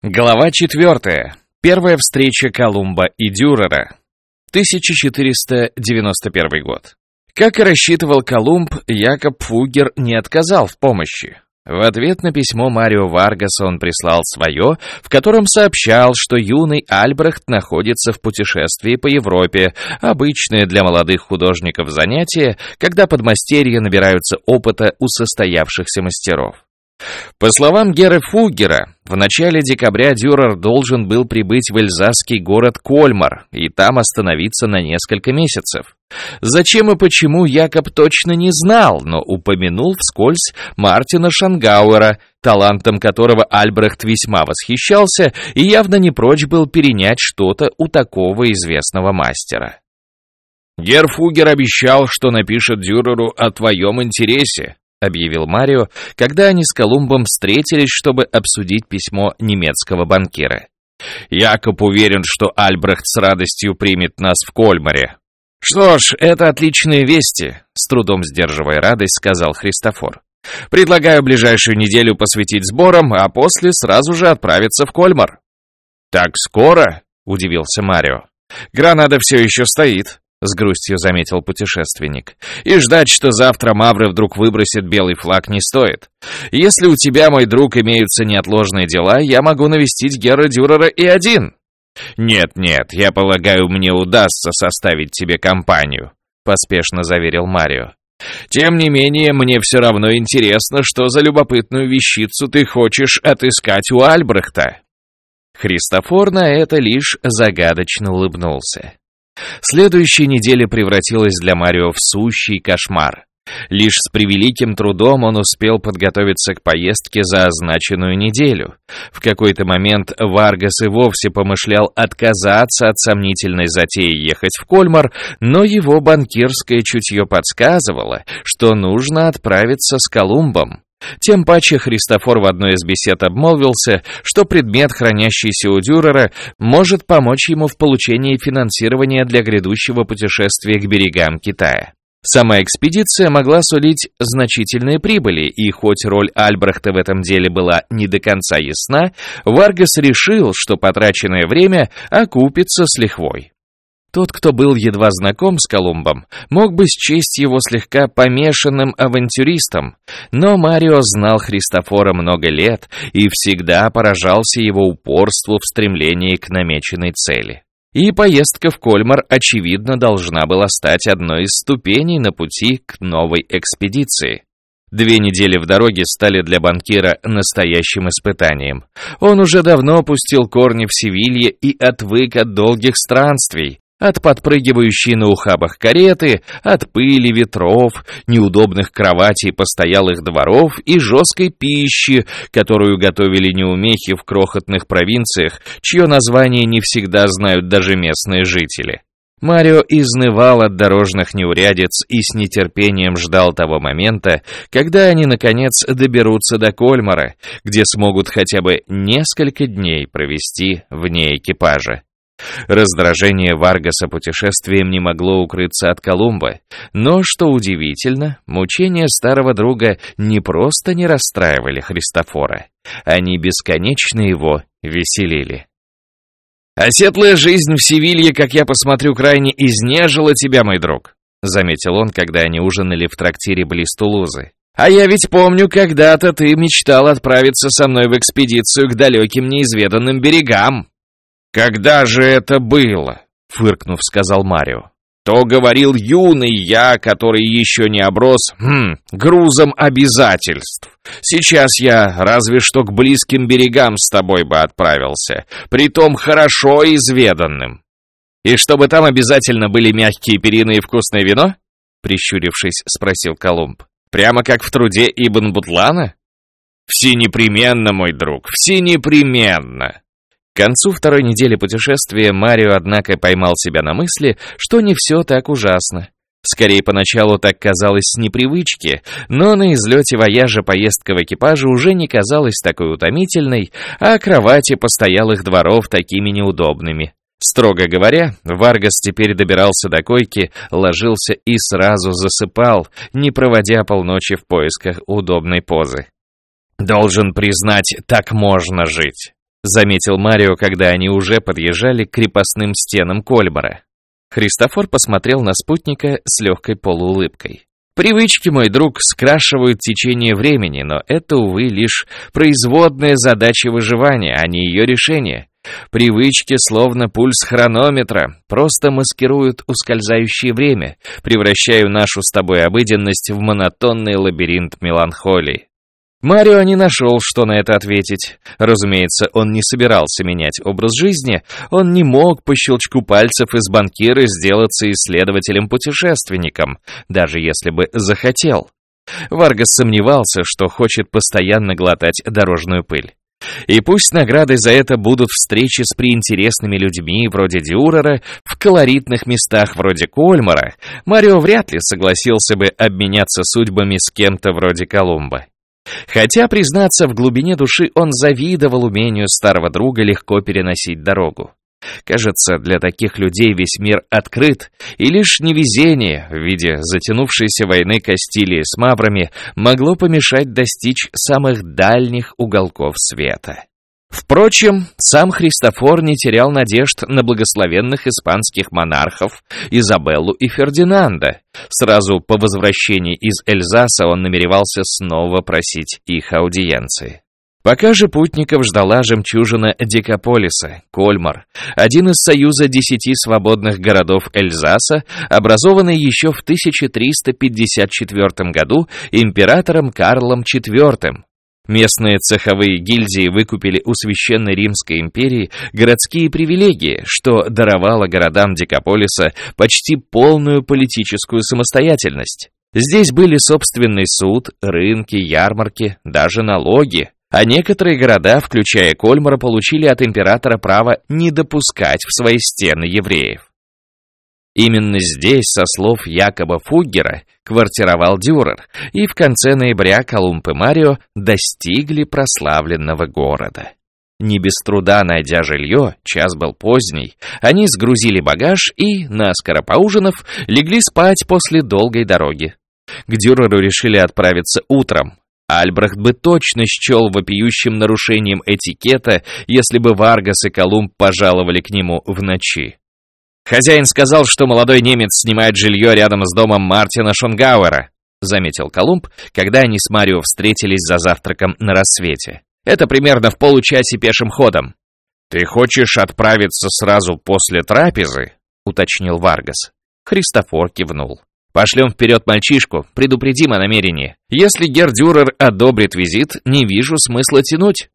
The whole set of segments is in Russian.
Глава 4. Первая встреча Колумба и Дюрера. 1491 год. Как и рассчитывал Колумб, Якоб Фугер не отказал в помощи. В ответ на письмо Марио Варгаса он прислал свое, в котором сообщал, что юный Альбрехт находится в путешествии по Европе, обычное для молодых художников занятие, когда подмастерья набираются опыта у состоявшихся мастеров. По словам Геры Фугера, в начале декабря Дюрер должен был прибыть в эльзасский город Кольмар и там остановиться на несколько месяцев. Зачем и почему Якоб точно не знал, но упомянул вскользь Мартина Шангауэра, талантом которого Альбрехт весьма восхищался и явно не прочь был перенять что-то у такого известного мастера. Герфугер обещал, что напишет Дюреру о твоем интересе, — объявил Марио, когда они с Колумбом встретились, чтобы обсудить письмо немецкого банкира. «Якоб уверен, что Альбрехт с радостью примет нас в Кольмаре». «Что ж, это отличные вести», — с трудом сдерживая радость, сказал Христофор. «Предлагаю ближайшую неделю посвятить сборам, а после сразу же отправиться в Кольмар». «Так скоро?» — удивился Марио. «Гранада все еще стоит. — с грустью заметил путешественник. «И ждать, что завтра Мавры вдруг выбросит белый флаг, не стоит. Если у тебя, мой друг, имеются неотложные дела, я могу навестить Гера Дюрера и один». «Нет-нет, я полагаю, мне удастся составить тебе компанию», — поспешно заверил Марио. «Тем не менее, мне все равно интересно, что за любопытную вещицу ты хочешь отыскать у Альбрехта». Христофор на это лишь загадочно улыбнулся. Следующая неделя превратилась для Марио в сущий кошмар. Лишь с превеликим трудом он успел подготовиться к поездке за означенную неделю. В какой-то момент Варгас и вовсе помышлял отказаться от сомнительной затеи ехать в Кольмар, но его банкирское чутье подсказывало, что нужно отправиться с Колумбом. Тем паче Христофор в одной из бесед обмолвился, что предмет, хранящийся у Дюрера, может помочь ему в получении финансирования для грядущего путешествия к берегам Китая. Сама экспедиция могла сулить значительные прибыли, и хоть роль Альбрехта в этом деле была не до конца ясна, Варгас решил, что потраченное время окупится с лихвой. Тот, кто был едва знаком с Колумбом, мог бы счесть его слегка помешанным авантюристом, но Марио знал Христофора много лет и всегда поражался его упорству в стремлении к намеченной цели. И поездка в Кольмар, очевидно, должна была стать одной из ступеней на пути к новой экспедиции. Две недели в дороге стали для банкира настоящим испытанием. Он уже давно опустил корни в Севилье и отвык от долгих странствий, от подпрыгивающей на ухабах кареты, от пыли ветров, неудобных кроватей постоялых дворов и жесткой пищи, которую готовили неумехи в крохотных провинциях, чье название не всегда знают даже местные жители. Марио изнывал от дорожных неурядиц и с нетерпением ждал того момента, когда они, наконец, доберутся до Кольмара, где смогут хотя бы несколько дней провести вне экипажа. Раздражение Варгаса путешествием не могло укрыться от Колумба, но, что удивительно, мучения старого друга не просто не расстраивали Христофора, они бесконечно его веселили. «А светлая жизнь в Севилье, как я посмотрю, крайне изнежила тебя, мой друг», заметил он, когда они ужинали в трактире близ Тулузы. «А я ведь помню, когда-то ты мечтал отправиться со мной в экспедицию к далеким неизведанным берегам». «Когда же это было?» — фыркнув, сказал Марио. «То говорил юный я, который еще не оброс хм, грузом обязательств. Сейчас я разве что к близким берегам с тобой бы отправился, притом хорошо изведанным». «И чтобы там обязательно были мягкие перины и вкусное вино?» Прищурившись, спросил Колумб. «Прямо как в труде Ибн Бутлана?» «Все непременно, мой друг, все непременно!» К концу второй недели путешествия Марио, однако, поймал себя на мысли, что не все так ужасно. Скорее, поначалу так казалось с непривычки, но на излете вояжа поездка в экипаже уже не казалась такой утомительной, а кровати постоялых дворов такими неудобными. Строго говоря, Варгас теперь добирался до койки, ложился и сразу засыпал, не проводя полночи в поисках удобной позы. «Должен признать, так можно жить», заметил Марио, когда они уже подъезжали к крепостным стенам Кольбора. Христофор посмотрел на спутника с легкой полуулыбкой. Привычки, мой друг, скрашивают течение времени, но это, увы, лишь производная задача выживания, а не ее решение. Привычки, словно пульс хронометра, просто маскируют ускользающее время, превращая нашу с тобой обыденность в монотонный лабиринт меланхолии. Марио не нашел, что на это ответить. Разумеется, он не собирался менять образ жизни, он не мог по щелчку пальцев из банкира сделаться исследователем-путешественником, даже если бы захотел. Варгас сомневался, что хочет постоянно глотать дорожную пыль. И пусть наградой за это будут встречи с приинтересными людьми вроде Диурера в колоритных местах вроде Кольмара, Марио вряд ли согласился бы обменяться судьбами с кем-то вроде Колумба. Хотя, признаться, в глубине души он завидовал умению старого друга легко переносить дорогу. Кажется, для таких людей весь мир открыт, и лишь невезение в виде затянувшейся войны Кастилии с маврами могло помешать достичь самых дальних уголков света. Впрочем, сам Христофор не терял надежд на благословенных испанских монархов Изабеллу и Фердинанда. Сразу по возвращении из Эльзаса он намеревался снова просить их аудиенции. Пока же путников ждала жемчужина Декаполиса, Кольмар, один из союза десяти свободных городов Эльзаса, образованный еще в 1354 году императором Карлом IV, Местные цеховые гильдии выкупили у Священной Римской империи городские привилегии, что даровало городам Декаполиса почти полную политическую самостоятельность. Здесь были собственный суд, рынки, ярмарки, даже налоги. А некоторые города, включая Кольмара, получили от императора право не допускать в свои стены евреев. Именно здесь, со слов Якоба Фуггера, квартировал Дюрер, и в конце ноября Колумб и Марио достигли прославленного города. Не без труда найдя жилье, час был поздний, они сгрузили багаж и, наскоро поужинав, легли спать после долгой дороги. К Дюреру решили отправиться утром. Альбрехт бы точно счел вопиющим нарушением этикета, если бы Варгас и Колумб пожаловали к нему в ночи. «Хозяин сказал, что молодой немец снимает жилье рядом с домом Мартина Шонгауэра», заметил Колумб, когда они с Марио встретились за завтраком на рассвете. «Это примерно в получасе пешим ходом». «Ты хочешь отправиться сразу после трапезы?» уточнил Варгас. Христофор кивнул. «Пошлем вперед мальчишку, предупредим о намерении. Если Гердюрер одобрит визит, не вижу смысла тянуть».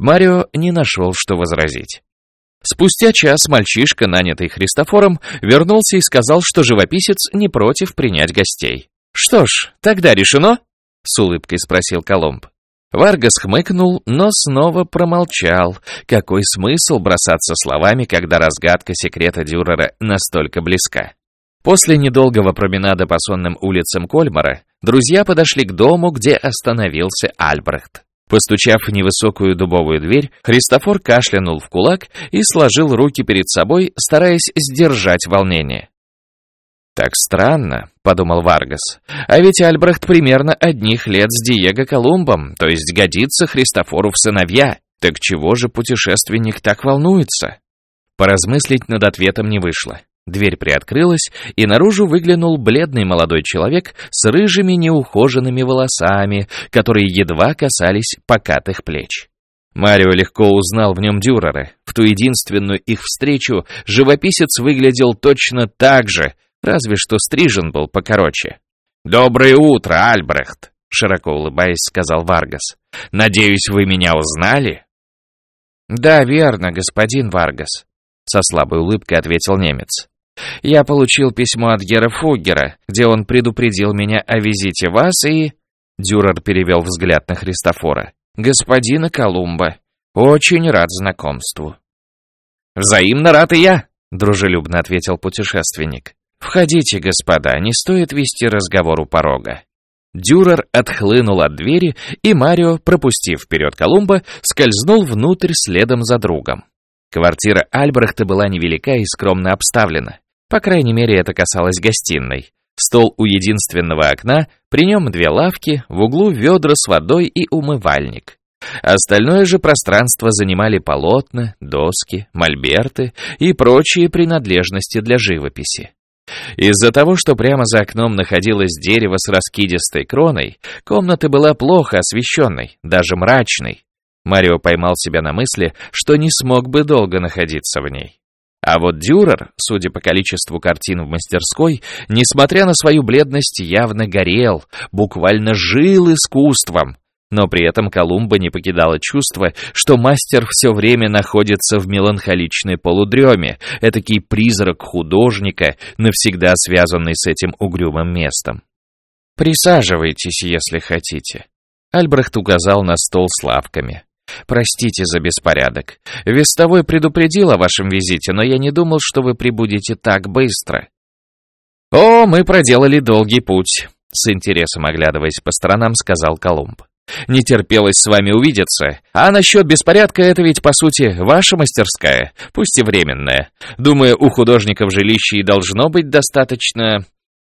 Марио не нашел, что возразить. Спустя час мальчишка, нанятый Христофором, вернулся и сказал, что живописец не против принять гостей. «Что ж, тогда решено?» — с улыбкой спросил Коломб. Варгас хмыкнул, но снова промолчал. Какой смысл бросаться словами, когда разгадка секрета Дюрера настолько близка? После недолгого променада по сонным улицам Кольмара друзья подошли к дому, где остановился Альбрехт. Постучав в невысокую дубовую дверь, Христофор кашлянул в кулак и сложил руки перед собой, стараясь сдержать волнение. «Так странно», — подумал Варгас. «А ведь Альбрехт примерно одних лет с Диего Колумбом, то есть годится Христофору в сыновья. Так чего же путешественник так волнуется?» Поразмыслить над ответом не вышло. Дверь приоткрылась, и наружу выглянул бледный молодой человек с рыжими неухоженными волосами, которые едва касались покатых плеч. Марио легко узнал в нем Дюрера. В ту единственную их встречу живописец выглядел точно так же, разве что стрижен был покороче. «Доброе утро, Альбрехт!» — широко улыбаясь, сказал Варгас. «Надеюсь, вы меня узнали?» «Да, верно, господин Варгас», — со слабой улыбкой ответил немец. Я получил письмо от герра Фуггера, где он предупредил меня о визите вас и...» Дюрер перевел взгляд на Христофора. «Господина Колумба. Очень рад знакомству». «Взаимно рад и я», — дружелюбно ответил путешественник. «Входите, господа, не стоит вести разговор у порога». Дюрер отхлынул от двери, и Марио, пропустив вперед Колумба, скользнул внутрь следом за другом. Квартира Альбрехта была невелика и скромно обставлена. По крайней мере, это касалось гостиной. Стол у единственного окна, при нем две лавки, в углу ведра с водой и умывальник. Остальное же пространство занимали полотна, доски, мольберты и прочие принадлежности для живописи. Из-за того, что прямо за окном находилось дерево с раскидистой кроной, комната была плохо освещенной, даже мрачной. Марио поймал себя на мысли, что не смог бы долго находиться в ней. А вот Дюрер, судя по количеству картин в мастерской, несмотря на свою бледность, явно горел, буквально жил искусством. Но при этом Колумба не покидало чувство, что мастер все время находится в меланхоличной полудреме, этакий призрак художника, навсегда связанный с этим угрюмым местом. «Присаживайтесь, если хотите». Альбрехт указал на стол с лавками. «Простите за беспорядок. Вестовой предупредил о вашем визите, но я не думал, что вы прибудете так быстро». «О, мы проделали долгий путь», — с интересом оглядываясь по сторонам, сказал Колумб. Не терпелось с вами увидеться. А насчет беспорядка это ведь, по сути, ваша мастерская, пусть и временная. Думаю, у художников жилище и должно быть достаточно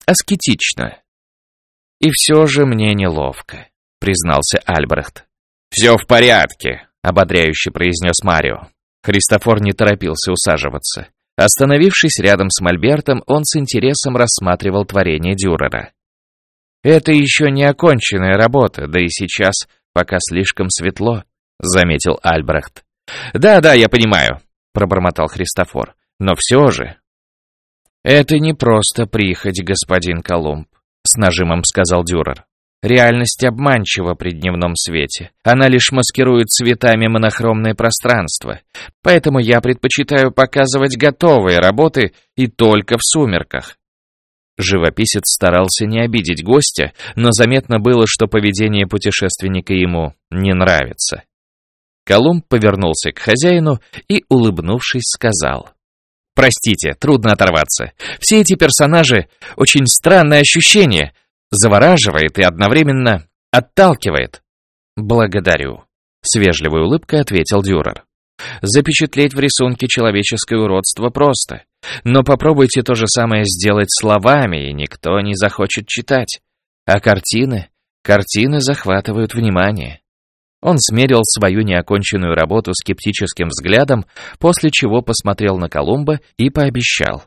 аскетично. И все же мне неловко, признался Альбрехт. «Все в порядке», — ободряюще произнес Марио. Христофор не торопился усаживаться. Остановившись рядом с Мольбертом, он с интересом рассматривал творение Дюрера. «Это еще не оконченная работа, да и сейчас пока слишком светло», — заметил Альбрехт. «Да-да, я понимаю», — пробормотал Христофор. «Но все же...» «Это не просто прихоть, господин Колумб», — с нажимом сказал Дюрер. «Реальность обманчива при дневном свете. Она лишь маскирует цветами монохромное пространство. Поэтому я предпочитаю показывать готовые работы и только в сумерках. Живописец старался не обидеть гостя, но заметно было, что поведение путешественника ему не нравится. Колумб повернулся к хозяину и, улыбнувшись, сказал. «Простите, трудно оторваться. Все эти персонажи — очень странное ощущение. Завораживает и одновременно отталкивает». «Благодарю», — с вежливой улыбкой ответил Дюрер. «Запечатлеть в рисунке человеческое уродство просто. Но попробуйте то же самое сделать словами, и никто не захочет читать. А картины? Картины захватывают внимание. Он смерил свою неоконченную работу скептическим взглядом, после чего посмотрел на Колумба и пообещал.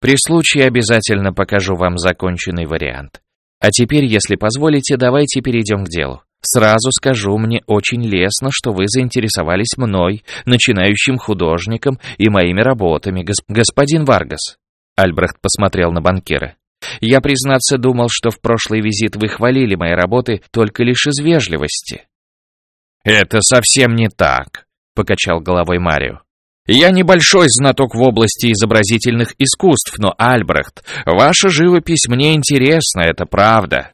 «При случае обязательно покажу вам законченный вариант. А теперь, если позволите, давайте перейдем к делу. Сразу скажу, мне очень лестно, что вы заинтересовались мной, начинающим художником и моими работами, гос господин Варгас. Альбрехт посмотрел на банкира. Я, признаться, думал, что в прошлый визит вы хвалили мои работы только лишь из вежливости. Это совсем не так, покачал головой Марио. Я небольшой знаток в области изобразительных искусств, но, Альбрехт, ваша живопись мне интересна, это правда.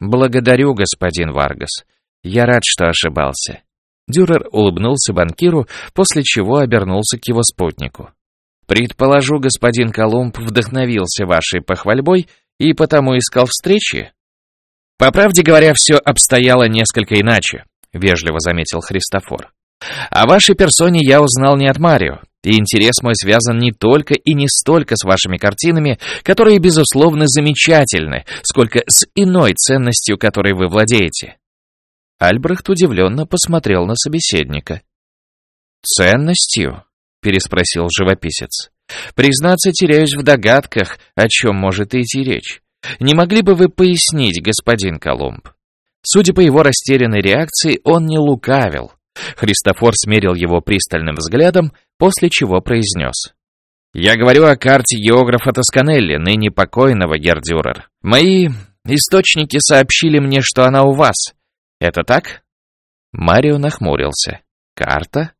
«Благодарю, господин Варгас. Я рад, что ошибался». Дюрер улыбнулся банкиру, после чего обернулся к его спутнику. «Предположу, господин Колумб вдохновился вашей похвальбой и потому искал встречи?» «По правде говоря, все обстояло несколько иначе», — вежливо заметил Христофор. «О вашей персоне я узнал не от Марио. И интерес мой связан не только и не столько с вашими картинами, которые, безусловно, замечательны, сколько с иной ценностью, которой вы владеете. Альбрехт удивленно посмотрел на собеседника. «Ценностью?» — переспросил живописец. «Признаться, теряюсь в догадках, о чем может идти речь. Не могли бы вы пояснить, господин Колумб?» Судя по его растерянной реакции, он не лукавил. Христофор смерил его пристальным взглядом, после чего произнес. «Я говорю о карте географа Тосканелли, ныне покойного Гердюрер. Мои источники сообщили мне, что она у вас. Это так?» Марио нахмурился. «Карта?»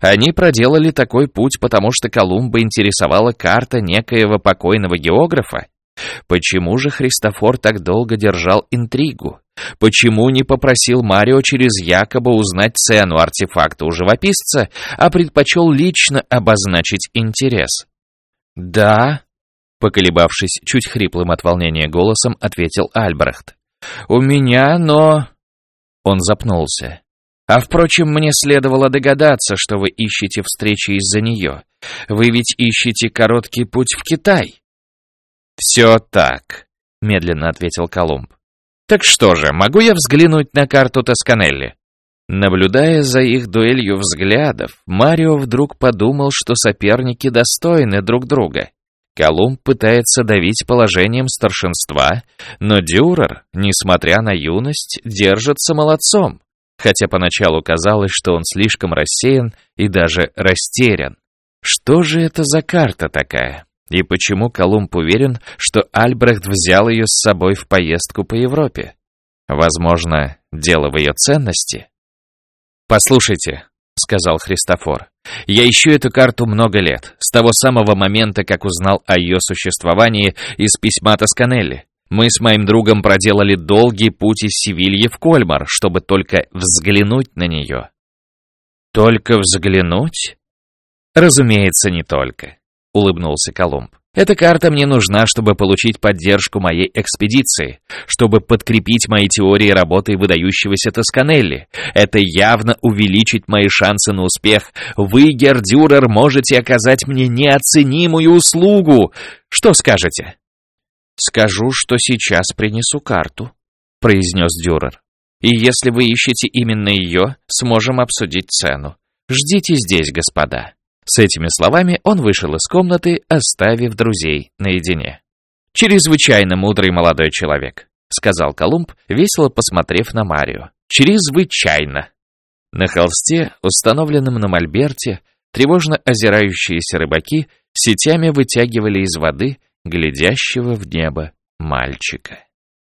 Они проделали такой путь, потому что Колумба интересовала карта некоего покойного географа? Почему же Христофор так долго держал интригу? Почему не попросил Марио через якобы узнать цену артефакта у живописца, а предпочел лично обозначить интерес? «Да», — поколебавшись чуть хриплым от волнения голосом, ответил Альбрехт. «У меня, но...» Он запнулся. «А впрочем, мне следовало догадаться, что вы ищете встречи из-за нее. Вы ведь ищете короткий путь в Китай». «Все так», — медленно ответил Колумб. «Так что же, могу я взглянуть на карту Тосканелли?» Наблюдая за их дуэлью взглядов, Марио вдруг подумал, что соперники достойны друг друга. Колумб пытается давить положением старшинства, но Дюрер, несмотря на юность, держится молодцом, хотя поначалу казалось, что он слишком рассеян и даже растерян. Что же это за карта такая? И почему Колумб уверен, что Альбрехт взял ее с собой в поездку по Европе? Возможно, дело в ее ценности? «Послушайте», — сказал Христофор, — «я ищу эту карту много лет, с того самого момента, как узнал о ее существовании из письма Тосканелли. Мы с моим другом проделали долгий путь из Севильи в Кольмар, чтобы только взглянуть на нее». «Только взглянуть?» «Разумеется, не только», — улыбнулся Колумб. Эта карта мне нужна, чтобы получить поддержку моей экспедиции, чтобы подкрепить мои теории работы выдающегося Тосканелли. Это явно увеличит мои шансы на успех. Вы, Гердюрер, можете оказать мне неоценимую услугу. Что скажете? Скажу, что сейчас принесу карту, произнес Дюрер. И если вы ищете именно ее, сможем обсудить цену. Ждите здесь, господа. С этими словами он вышел из комнаты, оставив друзей наедине. «Чрезвычайно мудрый молодой человек», — сказал Колумб, весело посмотрев на Марио. «Чрезвычайно!» На холсте, установленном на мольберте, тревожно озирающиеся рыбаки сетями вытягивали из воды глядящего в небо мальчика.